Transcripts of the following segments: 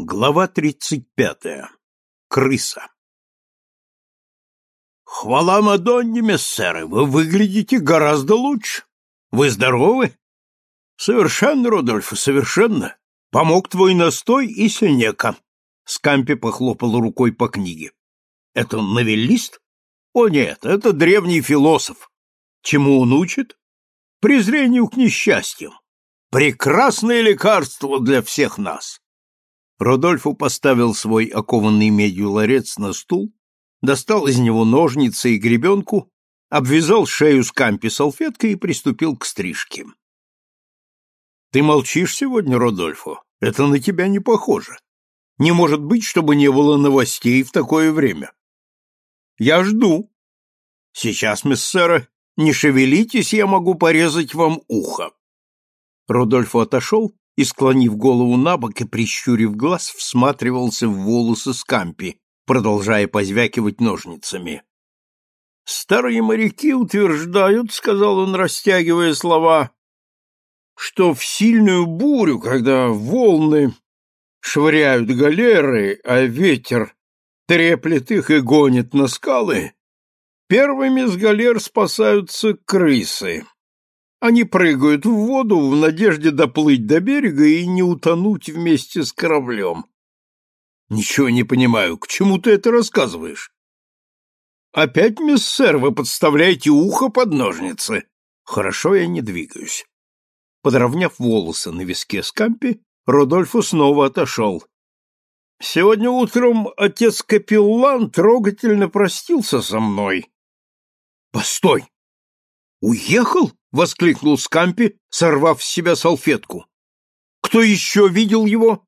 Глава тридцать пятая. Крыса. Хвала Мадонне, мессеры, вы выглядите гораздо лучше. Вы здоровы? Совершенно, Рудольф, совершенно. Помог твой настой и синека. Скампи похлопал рукой по книге. Это новеллист? О нет, это древний философ. Чему он учит? Презрению к несчастьям. Прекрасное лекарство для всех нас. Родольфо поставил свой окованный медью ларец на стул, достал из него ножницы и гребенку, обвязал шею скампи салфеткой и приступил к стрижке. — Ты молчишь сегодня, Родольфо? Это на тебя не похоже. Не может быть, чтобы не было новостей в такое время. — Я жду. — Сейчас, миссера, не шевелитесь, я могу порезать вам ухо. Родольфо отошел и, склонив голову на бок и прищурив глаз, всматривался в волосы Скампи, продолжая позвякивать ножницами. «Старые моряки утверждают, — сказал он, растягивая слова, — что в сильную бурю, когда волны швыряют галеры, а ветер треплет их и гонит на скалы, первыми с галер спасаются крысы. Они прыгают в воду в надежде доплыть до берега и не утонуть вместе с кораблем. Ничего не понимаю, к чему ты это рассказываешь? Опять, мисс сэр, вы подставляете ухо под ножницы. Хорошо, я не двигаюсь. Подровняв волосы на виске Скампи, Родольфо снова отошел. Сегодня утром отец Капеллан трогательно простился со мной. Постой! Уехал? — воскликнул Скампи, сорвав с себя салфетку. «Кто еще видел его?»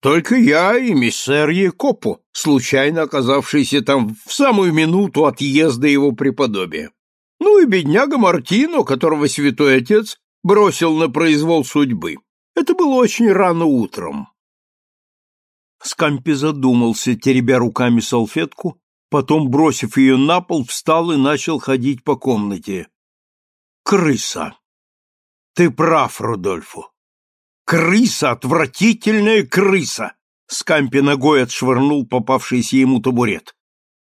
«Только я и миссер Якопо, случайно оказавшийся там в самую минуту отъезда его преподобия. Ну и бедняга Мартино, которого святой отец бросил на произвол судьбы. Это было очень рано утром». Скампи задумался, теребя руками салфетку, потом, бросив ее на пол, встал и начал ходить по комнате крыса. Ты прав, Рудольфу. Крыса, отвратительная крыса. Скампи ногой отшвырнул попавшийся ему табурет.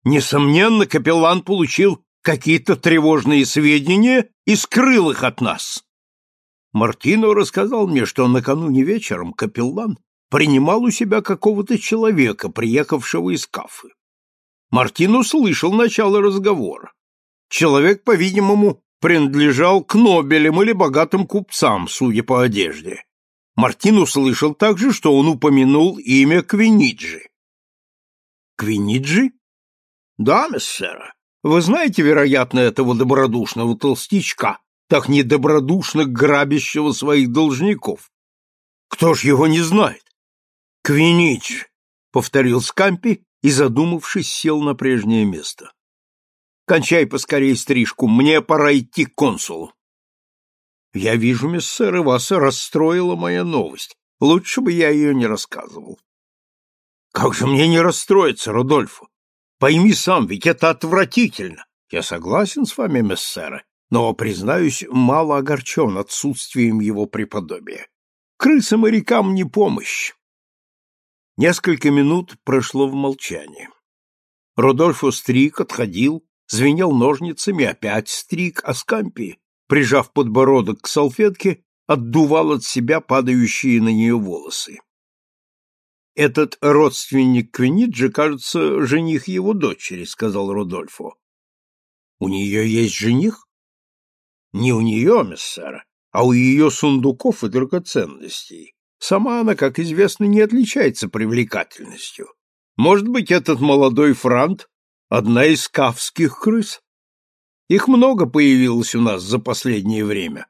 Несомненно, капеллан получил какие-то тревожные сведения и скрыл их от нас. Мартино рассказал мне, что накануне вечером капеллан принимал у себя какого-то человека, приехавшего из Кафы. Мартино слышал начало разговора. Человек, по-видимому, принадлежал к Нобелям или богатым купцам, судя по одежде. Мартин услышал также, что он упомянул имя Квиниджи. Квиниджи? Да, мессера. Вы знаете, вероятно, этого добродушного толстячка, так недобродушно грабящего своих должников. Кто ж его не знает? Квинидж, повторил Скампи и, задумавшись, сел на прежнее место. Кончай поскорей стрижку, мне пора идти к консулу. Я вижу, миссер, и вас расстроила моя новость. Лучше бы я ее не рассказывал. Как же мне не расстроиться, Рудольфо? Пойми сам, ведь это отвратительно. Я согласен с вами, мессера, но, признаюсь, мало огорчен отсутствием его преподобия. Крысам и рекам не помощь. Несколько минут прошло в молчании. Рудольфо Стрик отходил, звенел ножницами, опять стриг, а Скампи, прижав подбородок к салфетке, отдувал от себя падающие на нее волосы. «Этот родственник Квиниджи, кажется, жених его дочери», — сказал Рудольфо. «У нее есть жених?» «Не у нее, миссера, а у ее сундуков и драгоценностей. Сама она, как известно, не отличается привлекательностью. Может быть, этот молодой франт одна из кавских крыс. Их много появилось у нас за последнее время.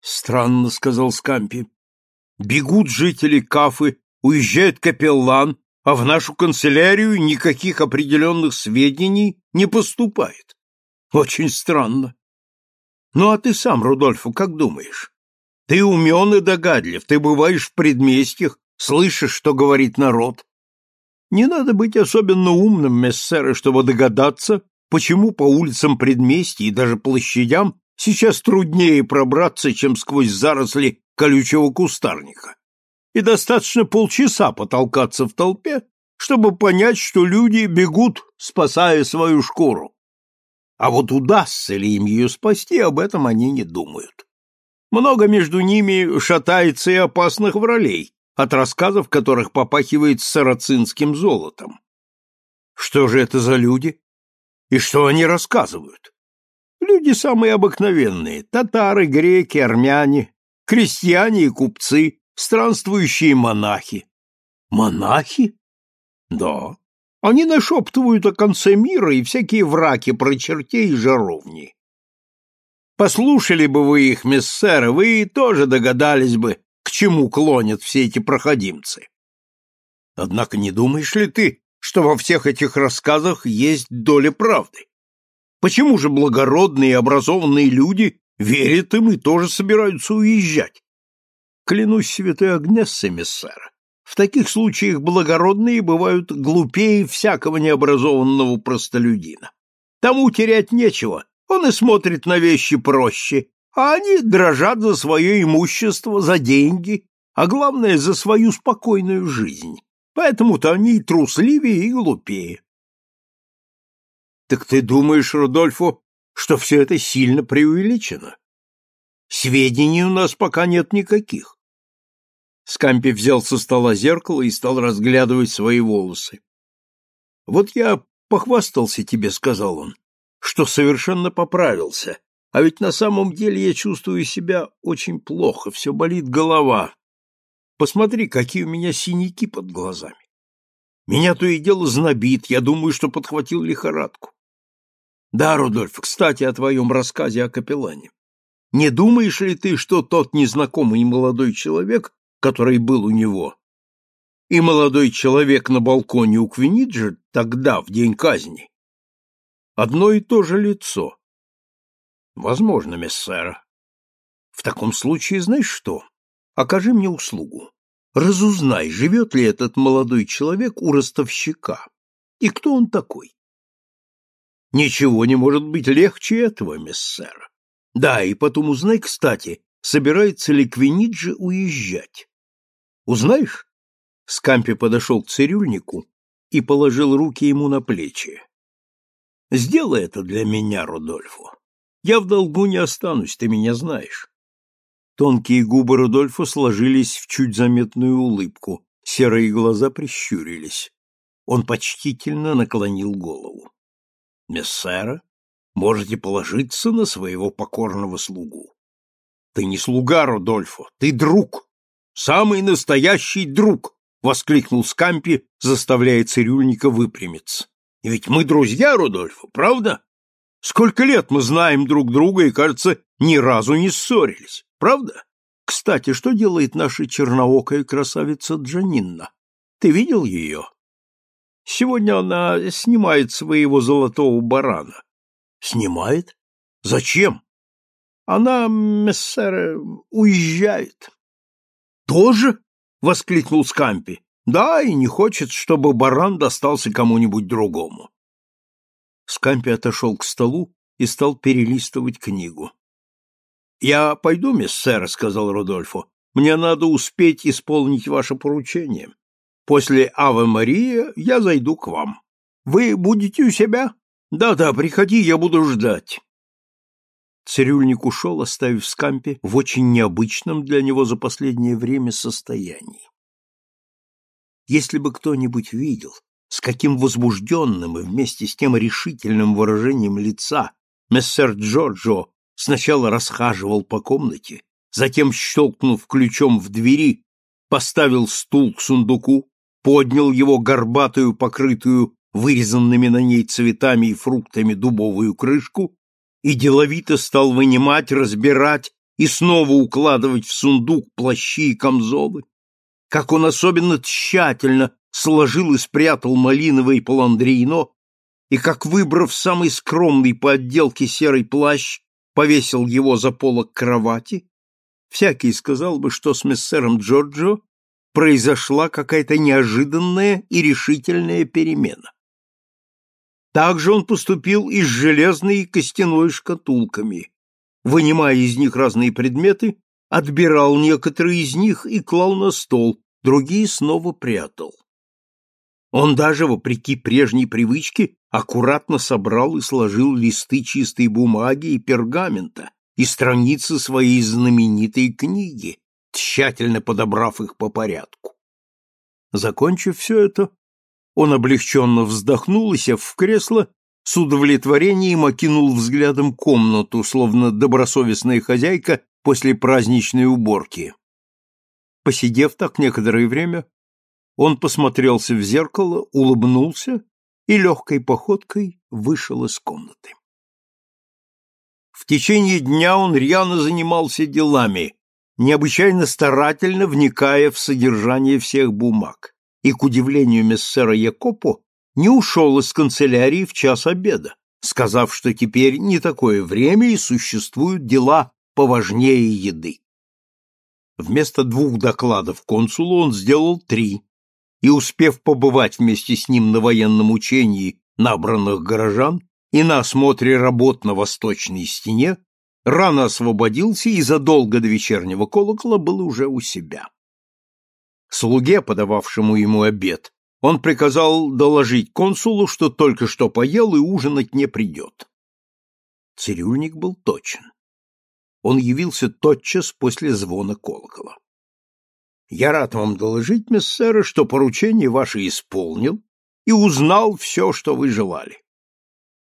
Странно, сказал Скампи. Бегут жители Кафы, уезжает капеллан, а в нашу канцелярию никаких определенных сведений не поступает. Очень странно. Ну а ты сам, Рудольфу, как думаешь? Ты умен и догадлив, ты бываешь в предместьях, слышишь, что говорит народ. Не надо быть особенно умным, мессеры, чтобы догадаться, почему по улицам предместья и даже площадям сейчас труднее пробраться, чем сквозь заросли колючего кустарника. и достаточно полчаса потолкаться в толпе, чтобы понять, что люди бегут, спасая свою шкуру. А вот удастся ли им ее спасти, об этом они не думают. Много между ними шатается и опасных вралей, от рассказов которых попахивает сарацинским золотом. Что же это за люди? И что они рассказывают? Люди самые обыкновенные — татары, греки, армяне, крестьяне и купцы, странствующие монахи. Монахи? Да. Они нашептывают о конце мира и всякие враки про чертей и жаровни. Послушали бы вы их, мессеры, вы тоже догадались бы, к чему клонят все эти проходимцы. Однако не думаешь ли ты, что во всех этих рассказах есть доля правды? Почему же благородные и образованные люди верят им и тоже собираются уезжать? Клянусь святой Агнессой, сэр, в таких случаях благородные бывают глупее всякого необразованного простолюдина. Тому терять нечего, он и смотрит на вещи проще, а они дрожат за свое имущество, за деньги, а главное, за свою спокойную жизнь. Поэтому-то они и трусливее, и глупее. Так ты думаешь, Рудольфу, что все это сильно преувеличено? Сведений у нас пока нет никаких. Скампи взял со стола зеркало и стал разглядывать свои волосы. Вот я похвастался тебе, сказал он, что совершенно поправился, а ведь на самом деле я чувствую себя очень плохо, все болит голова. Посмотри, какие у меня синяки под глазами. Меня то и дело знобит, я думаю, что подхватил лихорадку. Да, Рудольф, кстати, о твоем рассказе о капеллане. Не думаешь ли ты, что тот незнакомый молодой человек, который был у него, и молодой человек на балконе у Квиниджи тогда, в день казни, одно и то же лицо? Возможно, мессера. В таком случае, знаешь что? Окажи мне услугу. Разузнай, живет ли этот молодой человек у ростовщика, и кто он такой. Ничего не может быть легче этого, мессер. Да, и потом узнай, кстати, собирается ли Квиниджи уезжать. Узнаешь? Скампи подошел к цирюльнику и положил руки ему на плечи. Сделай это для меня, Рудольфо. Я в долгу не останусь, ты меня знаешь. Тонкие губы Рудольфа сложились в чуть заметную улыбку, серые глаза прищурились. Он почтительно наклонил голову. Мессера, можете положиться на своего покорного слугу. Ты не слуга, Рудольфо, ты друг, самый настоящий друг, воскликнул Скампи, заставляя цирюльника выпрямиться. И ведь мы друзья, Рудольфо, правда? Сколько лет мы знаем друг друга и, кажется, ни разу не ссорились, правда? Кстати, что делает наша черноокая красавица Джанинна? Ты видел ее? Сегодня она снимает своего золотого барана. Снимает? Зачем? Она, мессер, уезжает. Тоже? воскликнул Скампи. Да, и не хочет, чтобы баран достался кому-нибудь другому. Скампи отошел к столу и стал перелистывать книгу. «Я пойду, мессер», — сказал Рудольфо. «Мне надо успеть исполнить ваше поручение. После Аве Мария я зайду к вам. Вы будете у себя? Да-да, приходи, я буду ждать. Цирюльник ушел, оставив Скампи в очень необычном для него за последнее время состоянии. Если бы кто-нибудь видел, с каким возбужденным и вместе с тем решительным выражением лица мессер Джорджо сначала расхаживал по комнате, затем, щелкнув ключом в двери, поставил стул к сундуку, поднял его горбатую, покрытую вырезанными на ней цветами и фруктами дубовую крышку и деловито стал вынимать, разбирать и снова укладывать в сундук плащи и камзолы, как он особенно тщательно сложил и спрятал малиновое паландрино, и как, выбрав самый скромный по отделке серый плащ, повесил его за полок кровати, всякий сказал бы, что с мессером Джорджо произошла какая-то неожиданная и решительная перемена. Также он поступил и с железной и костяной шкатулками, вынимая из них разные предметы отбирал некоторые из них и клал на стол, другие снова прятал. Он даже, вопреки прежней привычке, аккуратно собрал и сложил листы чистой бумаги и пергамента и страницы своей знаменитой книги, тщательно подобрав их по порядку. Закончив все это, он облегченно вздохнул и, сев в кресло, с удовлетворением окинул взглядом комнату, словно добросовестная хозяйка после праздничной уборки. Посидев так некоторое время, он посмотрелся в зеркало, улыбнулся и легкой походкой вышел из комнаты. В течение дня он рьяно занимался делами, необычайно старательно вникая в содержание всех бумаг, и, к удивлению мессера Якопо, не ушел из канцелярии в час обеда, сказав, что теперь не такое время и существуют дела поважнее еды. Вместо двух докладов консулу он сделал три, и, успев побывать вместе с ним на военном учении набранных горожан и на осмотре работ на восточной стене, рано освободился и задолго до вечернего колокола был уже у себя. Слуге, подававшему ему обед, он приказал доложить консулу, что только что поел и ужинать не придет. Цирюльник был точен. Он явился тотчас после звона колокола. Я рад вам доложить, мессеры, что поручение ваше исполнил и узнал все, что вы желали.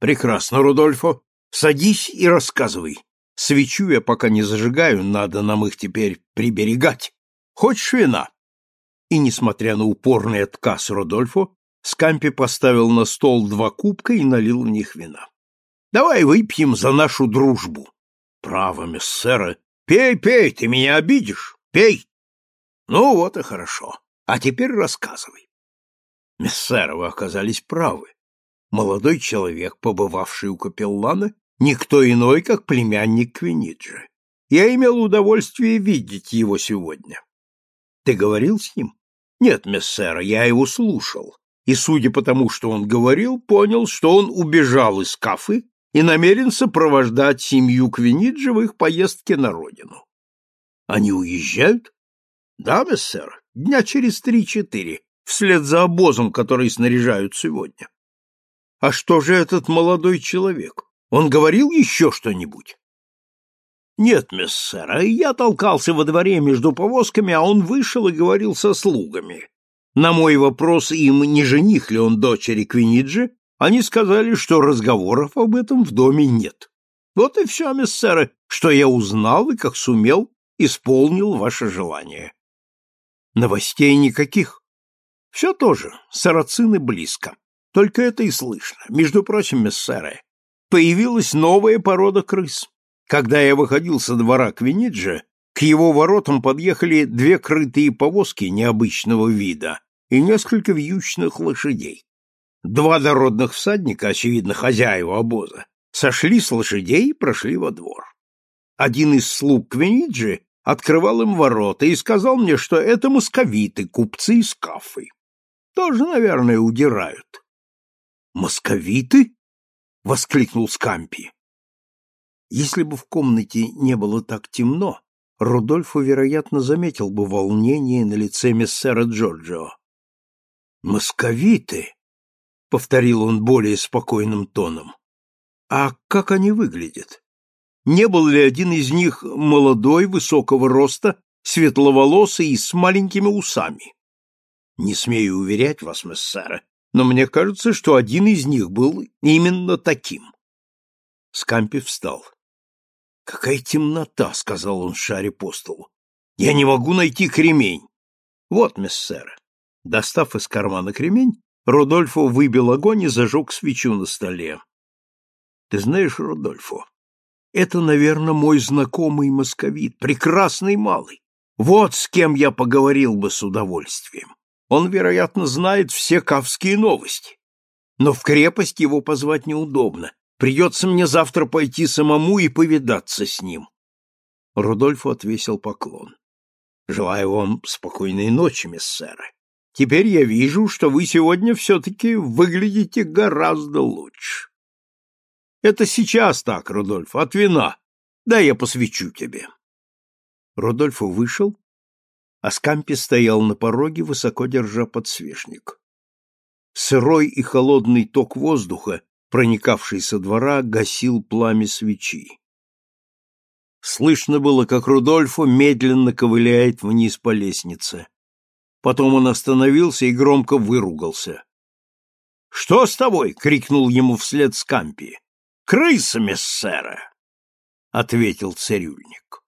Прекрасно, Рудольфо. Садись и рассказывай. Свечу я пока не зажигаю, надо нам их теперь приберегать. Хочешь вина? И, несмотря на упорный отказ Рудольфо, Скампи поставил на стол два кубка и налил в них вина. Давай выпьем за нашу дружбу. Право, мессера. Пей, пей, ты меня обидишь. Пей. Ну вот и хорошо. А теперь рассказывай. Мессера, вы оказались правы. Молодой человек, побывавший у капеллана, никто иной, как племянник Квиниджи. Я имел удовольствие видеть его сегодня. Ты говорил с ним? Нет, мессера, я его слушал. И, судя по тому, что он говорил, понял, что он убежал из Кафы и намерен сопровождать семью Квиниджи в их поездке на родину. Они уезжают? Да, мессер, дня через три-четыре, вслед за обозом, который снаряжают сегодня. А что же этот молодой человек? Он говорил еще что-нибудь? Нет, мессер, я толкался во дворе между повозками, а он вышел и говорил со слугами. На мой вопрос им, не жених ли он дочери Квиниджи, они сказали, что разговоров об этом в доме нет. Вот и все, мессеры, что я узнал и, как сумел, исполнил ваше желание. Новостей никаких. Все тоже, сарацины близко. Только это и слышно. Между прочим, мессеры, появилась новая порода крыс. Когда я выходил со двора Квиниджа, к его воротам подъехали две крытые повозки необычного вида и несколько вьючных лошадей. Два дородных всадника, очевидно, хозяева обоза, сошли с лошадей и прошли во двор. Один из слуг Квиниджи открывал им ворота и сказал мне, что это московиты, купцы из Кафы. Тоже, наверное, удирают. «Московиты?» — воскликнул Скампи. Если бы в комнате не было так темно, Рудольфо, вероятно, заметил бы волнение на лице мессера Джорджио. «Московиты?» — повторил он более спокойным тоном. «А как они выглядят?» Не был ли один из них молодой, высокого роста, светловолосый и с маленькими усами. Не смею уверять вас, мессера, но мне кажется, что один из них был именно таким. Скампи встал. «Какая темнота!» — сказал он шаре по столу. «Я не могу найти кремень!» «Вот, мессера!» Достав из кармана кремень, Родольфо выбил огонь и зажег свечу на столе. «Ты знаешь, Родольфо, это, наверное, мой знакомый московит, прекрасный малый. Вот с кем я поговорил бы с удовольствием. Он, вероятно, знает все кавские новости. Но в крепость его позвать неудобно. Придется мне завтра пойти самому и повидаться с ним. Рудольфу отвесил поклон. Желаю вам спокойной ночи, мессеры. Теперь я вижу, что вы сегодня все-таки выглядите гораздо лучше. Это сейчас так, Рудольф, от вина. Да я посвечу тебе. Рудольфо вышел, а Скампи стоял на пороге, высоко держа подсвечник. Сырой и холодный ток воздуха, проникавший со двора, гасил пламя свечи. Слышно было, как Рудольфо медленно ковыляет вниз по лестнице. Потом он остановился и громко выругался. — Что с тобой? — крикнул ему вслед Скампи. — Крыса, мессера! — ответил цирюльник.